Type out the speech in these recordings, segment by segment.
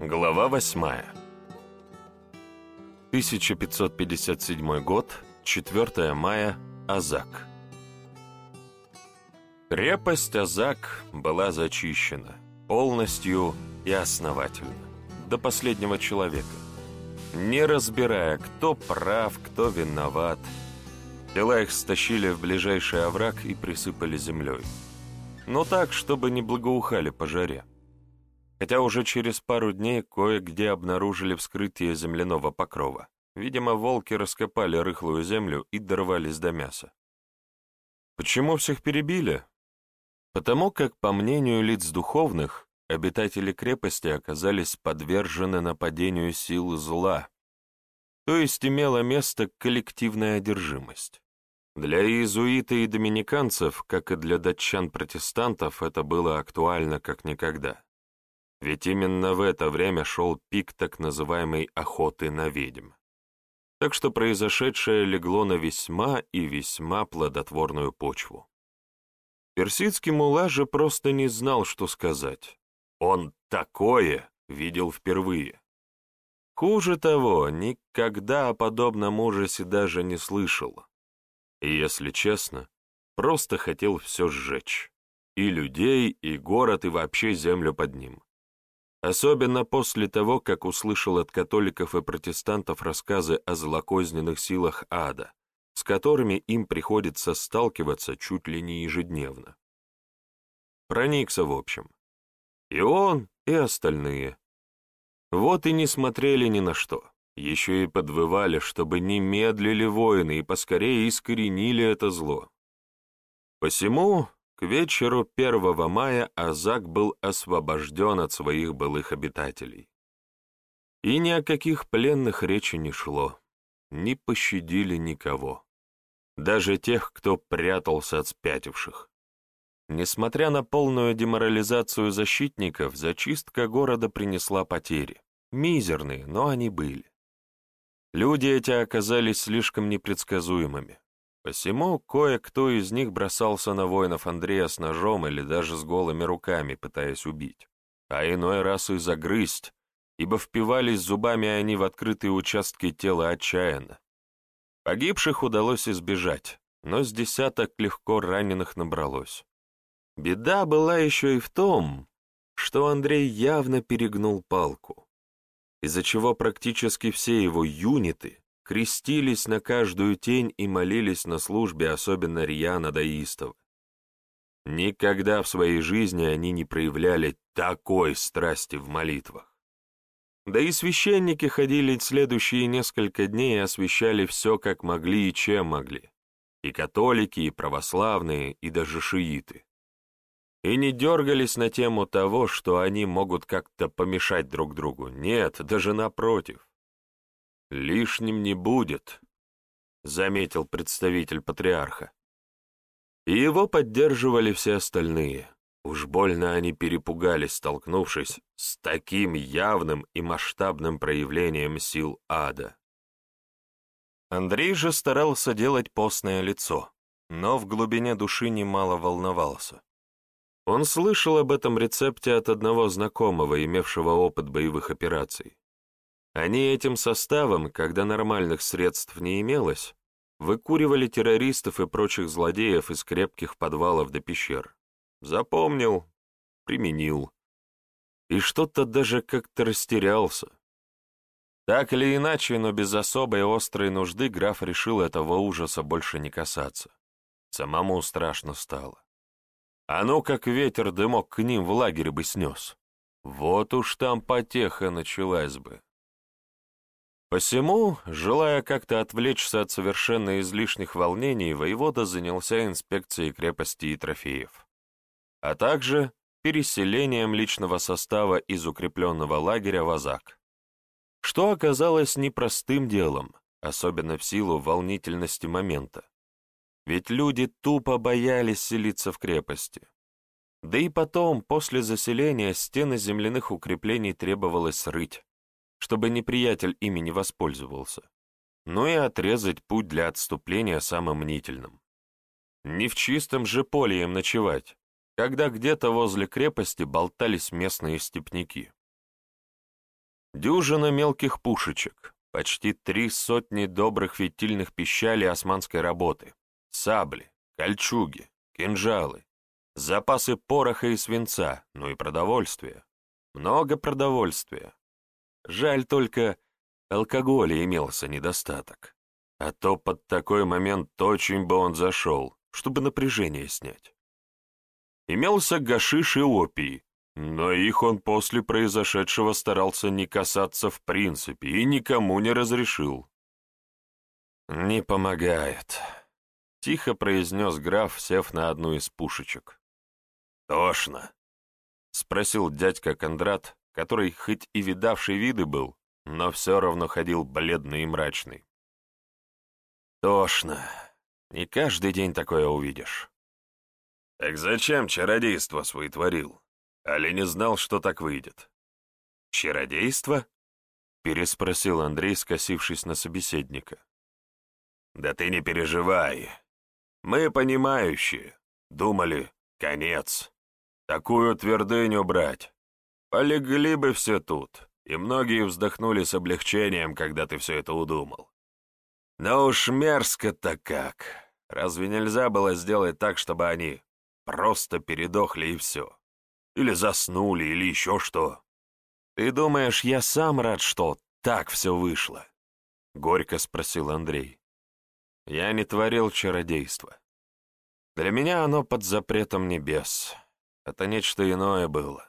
Глава 8. 1557 год, 4 мая, Азак. Крепость Азак была зачищена полностью и основательно, до последнего человека, не разбирая, кто прав, кто виноват. Тела их стащили в ближайший овраг и присыпали землей. Но так, чтобы не благоухали по жаре хотя уже через пару дней кое-где обнаружили вскрытие земляного покрова. Видимо, волки раскопали рыхлую землю и дорвались до мяса. Почему всех перебили? Потому как, по мнению лиц духовных, обитатели крепости оказались подвержены нападению сил зла, то есть имела место коллективная одержимость. Для иезуита и доминиканцев, как и для датчан-протестантов, это было актуально как никогда. Ведь именно в это время шел пик так называемой охоты на ведьм. Так что произошедшее легло на весьма и весьма плодотворную почву. Персидский мула же просто не знал, что сказать. Он такое видел впервые. Хуже того, никогда о подобном ужасе даже не слышал. И, если честно, просто хотел все сжечь. И людей, и город, и вообще землю под ним. Особенно после того, как услышал от католиков и протестантов рассказы о злокозненных силах ада, с которыми им приходится сталкиваться чуть ли не ежедневно. Проникся, в общем. И он, и остальные. Вот и не смотрели ни на что. Еще и подвывали, чтобы не медлили воины и поскорее искоренили это зло. Посему к вечеру 1 мая Азак был освобожден от своих былых обитателей. И ни о каких пленных речи не шло, не пощадили никого, даже тех, кто прятался от спятивших. Несмотря на полную деморализацию защитников, зачистка города принесла потери. Мизерные, но они были. Люди эти оказались слишком непредсказуемыми. Посему кое-кто из них бросался на воинов Андрея с ножом или даже с голыми руками, пытаясь убить, а иной раз и загрызть, ибо впивались зубами они в открытые участки тела отчаянно. Погибших удалось избежать, но с десяток легко раненых набралось. Беда была еще и в том, что Андрей явно перегнул палку, из-за чего практически все его юниты крестились на каждую тень и молились на службе особенно рьяно даистов. Никогда в своей жизни они не проявляли такой страсти в молитвах. Да и священники ходили следующие несколько дней и освещали все, как могли и чем могли. И католики, и православные, и даже шииты. И не дергались на тему того, что они могут как-то помешать друг другу. Нет, даже напротив. «Лишним не будет», — заметил представитель патриарха. И его поддерживали все остальные. Уж больно они перепугались, столкнувшись с таким явным и масштабным проявлением сил ада. Андрей же старался делать постное лицо, но в глубине души немало волновался. Он слышал об этом рецепте от одного знакомого, имевшего опыт боевых операций. Они этим составом, когда нормальных средств не имелось, выкуривали террористов и прочих злодеев из крепких подвалов до пещер. Запомнил, применил. И что-то даже как-то растерялся. Так или иначе, но без особой острой нужды граф решил этого ужаса больше не касаться. Самому страшно стало. А ну, как ветер дымок к ним в лагере бы снес. Вот уж там потеха началась бы. Посему, желая как-то отвлечься от совершенно излишних волнений, воевода занялся инспекцией крепости и трофеев, а также переселением личного состава из укрепленного лагеря в Азак, что оказалось непростым делом, особенно в силу волнительности момента. Ведь люди тупо боялись селиться в крепости. Да и потом, после заселения, стены земляных укреплений требовалось рыть чтобы неприятель ими не воспользовался, но и отрезать путь для отступления самым мнительным. Не в чистом же поле им ночевать, когда где-то возле крепости болтались местные степняки. Дюжина мелких пушечек, почти три сотни добрых фитильных пищалей османской работы, сабли, кольчуги, кинжалы, запасы пороха и свинца, ну и продовольствие. Много продовольствия. Жаль только, алкоголя имелся недостаток. А то под такой момент очень бы он зашел, чтобы напряжение снять. Имелся гашиш и опий, но их он после произошедшего старался не касаться в принципе и никому не разрешил. «Не помогает», — тихо произнес граф, сев на одну из пушечек. «Тошно», — спросил дядька Кондрат, который хоть и видавший виды был, но все равно ходил бледный и мрачный. «Тошно. Не каждый день такое увидишь». «Так зачем чародейство свой творил?» Али не знал, что так выйдет. «Чародейство?» — переспросил Андрей, скосившись на собеседника. «Да ты не переживай. Мы понимающие. Думали, конец. Такую твердыню брать. Полегли бы все тут, и многие вздохнули с облегчением, когда ты все это удумал. Но уж мерзко-то как. Разве нельзя было сделать так, чтобы они просто передохли и все? Или заснули, или еще что. Ты думаешь, я сам рад, что так все вышло? Горько спросил Андрей. Я не творил чародейство. Для меня оно под запретом небес. Это нечто иное было.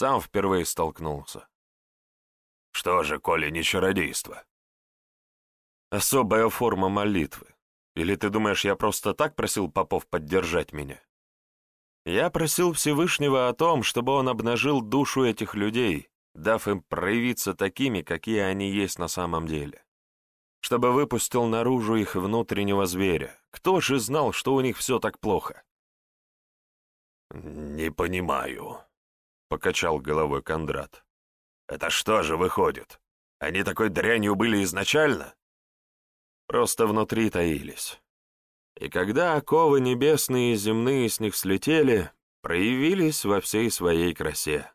Сам впервые столкнулся. Что же, коли не чародейство? Особая форма молитвы. Или ты думаешь, я просто так просил попов поддержать меня? Я просил Всевышнего о том, чтобы он обнажил душу этих людей, дав им проявиться такими, какие они есть на самом деле. Чтобы выпустил наружу их внутреннего зверя. Кто же знал, что у них все так плохо? «Не понимаю», — покачал головой Кондрат. «Это что же выходит? Они такой дрянью были изначально?» Просто внутри таились. И когда оковы небесные и земные с них слетели, проявились во всей своей красе.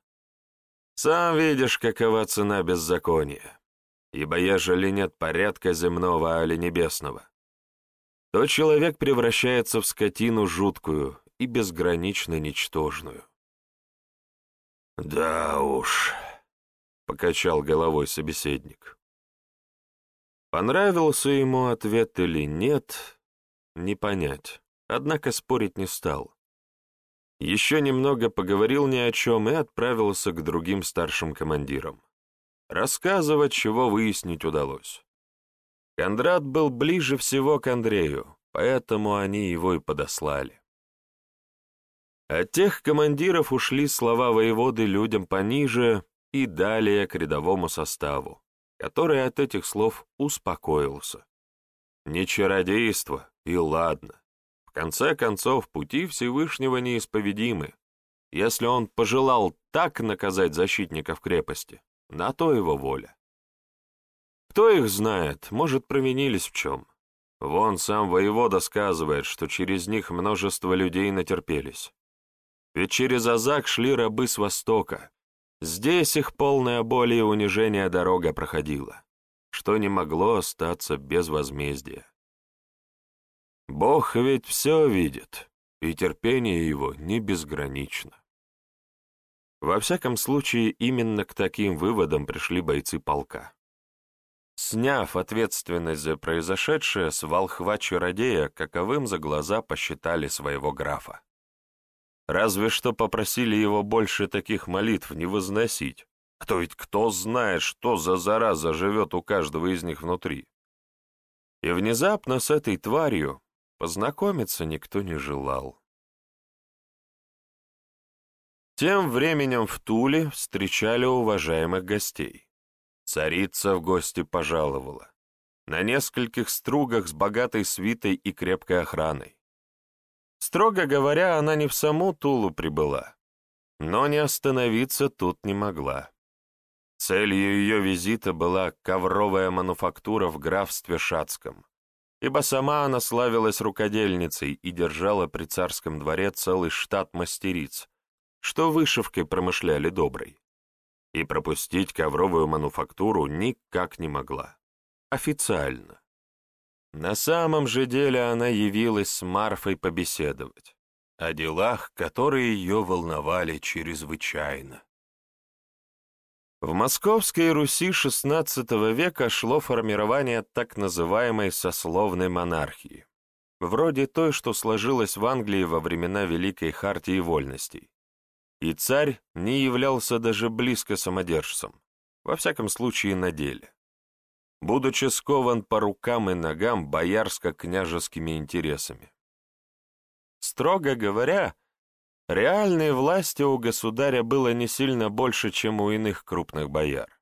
Сам видишь, какова цена беззакония. Ибо ежели нет порядка земного али небесного, то человек превращается в скотину жуткую и безгранично ничтожную. «Да уж», — покачал головой собеседник. Понравился ему ответ или нет, не понять, однако спорить не стал. Еще немного поговорил ни о чем и отправился к другим старшим командирам. Рассказывать, чего выяснить удалось. Кондрат был ближе всего к Андрею, поэтому они его и подослали. От тех командиров ушли слова воеводы людям пониже и далее к рядовому составу, который от этих слов успокоился. Не чародейство, и ладно. В конце концов, пути Всевышнего неисповедимы. Если он пожелал так наказать защитников крепости, на то его воля. Кто их знает, может, провинились в чем. Вон сам воевода сказывает, что через них множество людей натерпелись. Ведь через Азак шли рабы с востока. Здесь их полная боли и унижения дорога проходила что не могло остаться без возмездия. Бог ведь все видит, и терпение его не безгранично. Во всяком случае, именно к таким выводам пришли бойцы полка. Сняв ответственность за произошедшее, с волхва-чародея, каковым за глаза посчитали своего графа. Разве что попросили его больше таких молитв не возносить, а то ведь кто знает, что за зараза живет у каждого из них внутри. И внезапно с этой тварью познакомиться никто не желал. Тем временем в Туле встречали уважаемых гостей. Царица в гости пожаловала. На нескольких стругах с богатой свитой и крепкой охраной. Строго говоря, она не в саму Тулу прибыла, но не остановиться тут не могла. Целью ее визита была ковровая мануфактура в графстве Шацком, ибо сама она славилась рукодельницей и держала при царском дворе целый штат мастериц, что вышивкой промышляли доброй. и пропустить ковровую мануфактуру никак не могла. Официально. На самом же деле она явилась с Марфой побеседовать о делах, которые ее волновали чрезвычайно. В Московской Руси XVI века шло формирование так называемой сословной монархии, вроде той, что сложилась в Англии во времена Великой Хартии Вольностей. И царь не являлся даже близко самодержцем, во всяком случае на деле. Будучи скован по рукам и ногам боярско-княжескими интересами. Строго говоря, реальной власти у государя было не сильно больше, чем у иных крупных бояр.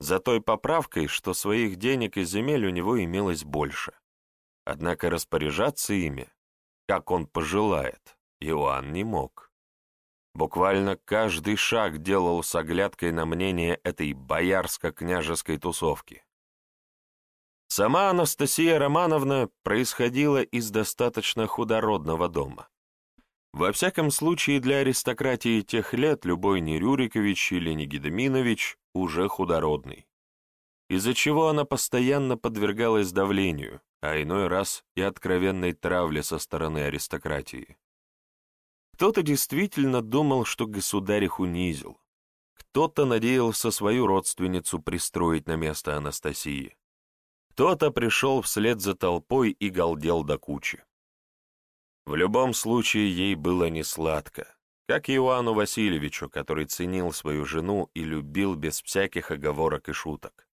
За той поправкой, что своих денег и земель у него имелось больше. Однако распоряжаться ими, как он пожелает, Иоанн не мог. Буквально каждый шаг делал с оглядкой на мнение этой боярско-княжеской тусовки. Сама Анастасия Романовна происходила из достаточно худородного дома. Во всяком случае, для аристократии тех лет любой не Рюрикович или не Гедеминович уже худородный, из-за чего она постоянно подвергалась давлению, а иной раз и откровенной травле со стороны аристократии. Кто-то действительно думал, что государь их унизил. Кто-то надеялся свою родственницу пристроить на место Анастасии. Кто-то пришел вслед за толпой и галдел до кучи. В любом случае ей было не сладко, как и Иоанну Васильевичу, который ценил свою жену и любил без всяких оговорок и шуток.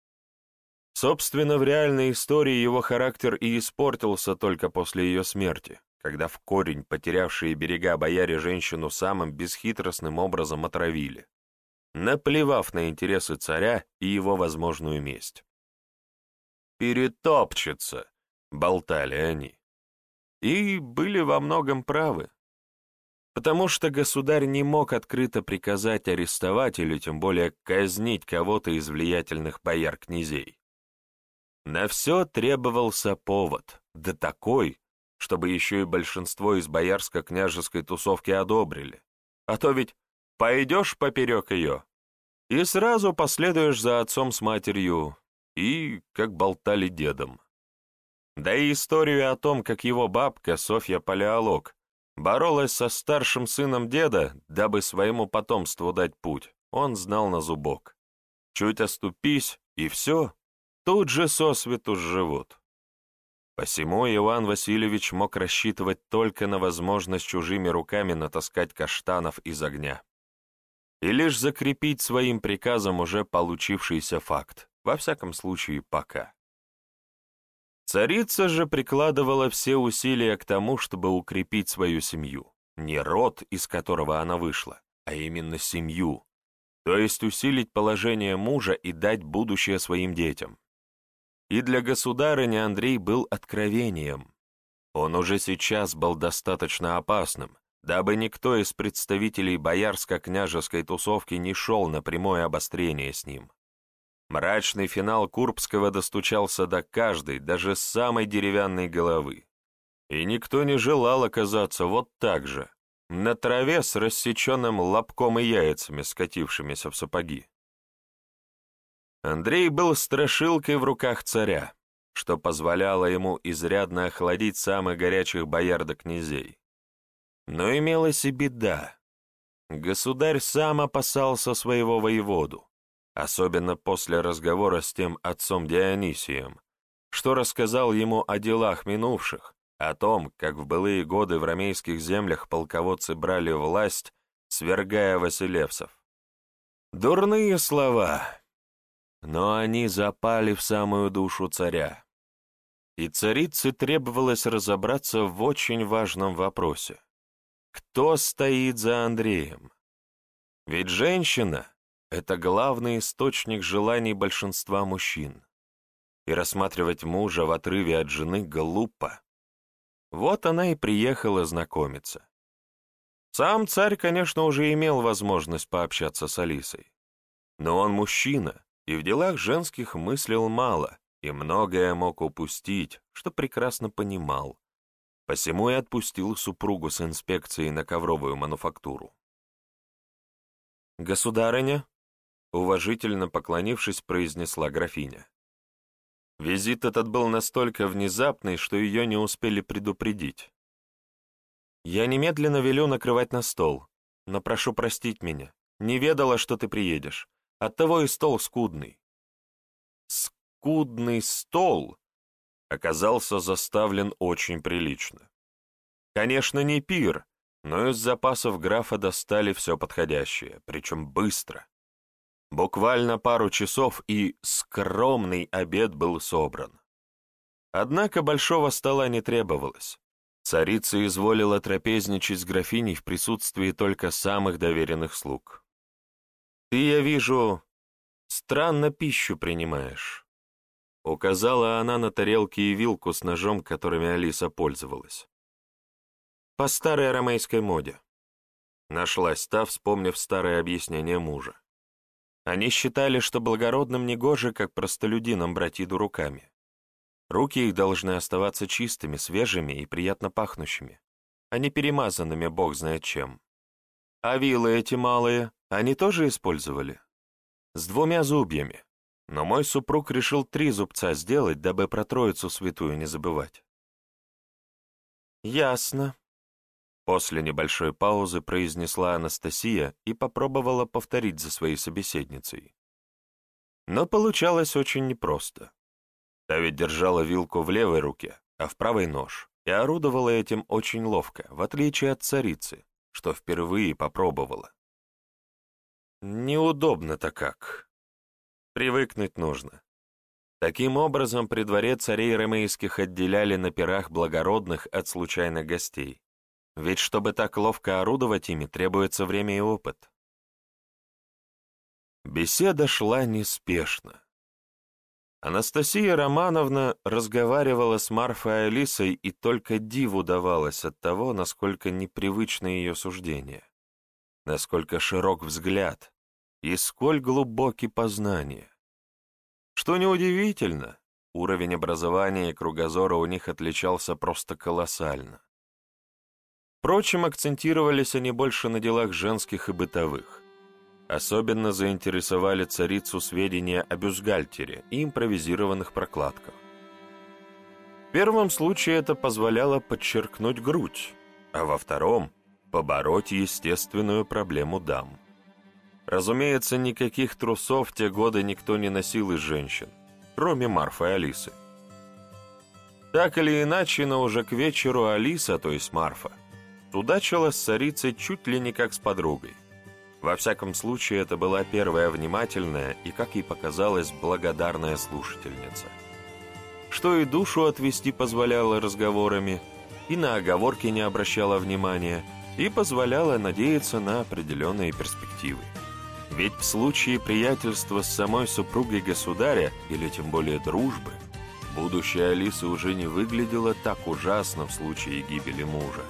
Собственно, в реальной истории его характер и испортился только после ее смерти когда в корень потерявшие берега бояре женщину самым бесхитростным образом отравили, наплевав на интересы царя и его возможную месть. «Перетопчется», — болтали они. И были во многом правы, потому что государь не мог открыто приказать арестовать или тем более казнить кого-то из влиятельных бояр-князей. На все требовался повод, да такой, чтобы еще и большинство из боярско-княжеской тусовки одобрили. А то ведь пойдешь поперек ее, и сразу последуешь за отцом с матерью, и, как болтали дедом. Да и историю о том, как его бабка, Софья Палеолог, боролась со старшим сыном деда, дабы своему потомству дать путь, он знал на зубок. Чуть оступись, и все, тут же сосвету живут. Посему Иван Васильевич мог рассчитывать только на возможность чужими руками натаскать каштанов из огня. И лишь закрепить своим приказом уже получившийся факт, во всяком случае пока. Царица же прикладывала все усилия к тому, чтобы укрепить свою семью, не род, из которого она вышла, а именно семью, то есть усилить положение мужа и дать будущее своим детям. И для государыни Андрей был откровением. Он уже сейчас был достаточно опасным, дабы никто из представителей боярско-княжеской тусовки не шел на прямое обострение с ним. Мрачный финал Курбского достучался до каждой, даже самой деревянной головы. И никто не желал оказаться вот так же, на траве с рассеченным лобком и яйцами, скатившимися в сапоги. Андрей был страшилкой в руках царя, что позволяло ему изрядно охладить самых горячих бояр до князей. Но имелась и беда. Государь сам опасался своего воеводу, особенно после разговора с тем отцом Дионисием, что рассказал ему о делах минувших, о том, как в былые годы в ромейских землях полководцы брали власть, свергая василевсов. Дурные слова, но они запали в самую душу царя. И царице требовалось разобраться в очень важном вопросе. Кто стоит за Андреем? Ведь женщина — это главный источник желаний большинства мужчин. И рассматривать мужа в отрыве от жены глупо. Вот она и приехала знакомиться. Сам царь, конечно, уже имел возможность пообщаться с Алисой. Но он мужчина, и в делах женских мыслил мало, и многое мог упустить, что прекрасно понимал. Посему и отпустил супругу с инспекцией на ковровую мануфактуру. «Государыня, уважительно поклонившись, произнесла графиня. Визит этот был настолько внезапный, что ее не успели предупредить. «Я немедленно велю накрывать на стол, но прошу простить меня. Не ведала, что ты приедешь. Оттого и стол скудный». «Скудный стол» оказался заставлен очень прилично. Конечно, не пир, но из запасов графа достали все подходящее, причем быстро. Буквально пару часов, и скромный обед был собран. Однако большого стола не требовалось. Царица изволила трапезничать с графиней в присутствии только самых доверенных слуг. «Ты, я вижу, странно пищу принимаешь», — указала она на тарелки и вилку с ножом, которыми Алиса пользовалась. «По старой арамейской моде», — нашлась та, вспомнив старое объяснение мужа. Они считали, что благородным негоже, как простолюдинам, брать еду руками. Руки их должны оставаться чистыми, свежими и приятно пахнущими, а не перемазанными бог знает чем. А вилы эти малые они тоже использовали? С двумя зубьями. Но мой супруг решил три зубца сделать, дабы про Троицу Святую не забывать. «Ясно», После небольшой паузы произнесла Анастасия и попробовала повторить за своей собеседницей. Но получалось очень непросто. Та ведь держала вилку в левой руке, а в правой нож, и орудовала этим очень ловко, в отличие от царицы, что впервые попробовала. Неудобно-то как. Привыкнуть нужно. Таким образом, при дворе царей ромейских отделяли на пирах благородных от случайных гостей, ведь чтобы так ловко орудовать ими, требуется время и опыт. Беседа шла неспешно. Анастасия Романовна разговаривала с Марфой Алисой, и только диву давалось от того, насколько непривычно ее суждение, насколько широк взгляд и сколь глубоки познания. Что неудивительно, уровень образования и кругозора у них отличался просто колоссально. Впрочем, акцентировались они больше на делах женских и бытовых. Особенно заинтересовали царицу сведения о бюстгальтере и импровизированных прокладках. В первом случае это позволяло подчеркнуть грудь, а во втором — побороть естественную проблему дам. Разумеется, никаких трусов в те годы никто не носил из женщин, кроме Марфы и Алисы. Так или иначе, но уже к вечеру Алиса, то есть Марфа, Судачила с царицей чуть ли не как с подругой. Во всяком случае, это была первая внимательная и, как ей показалось, благодарная слушательница. Что и душу отвести позволяло разговорами, и на оговорки не обращала внимания, и позволяла надеяться на определенные перспективы. Ведь в случае приятельства с самой супругой государя, или тем более дружбы, будущее Алисы уже не выглядело так ужасно в случае гибели мужа.